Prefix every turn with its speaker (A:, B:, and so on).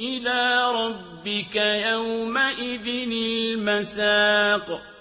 A: إِلَىٰ رَبِّكَ يَوْمَئِذٍ الْمَسَاقُ.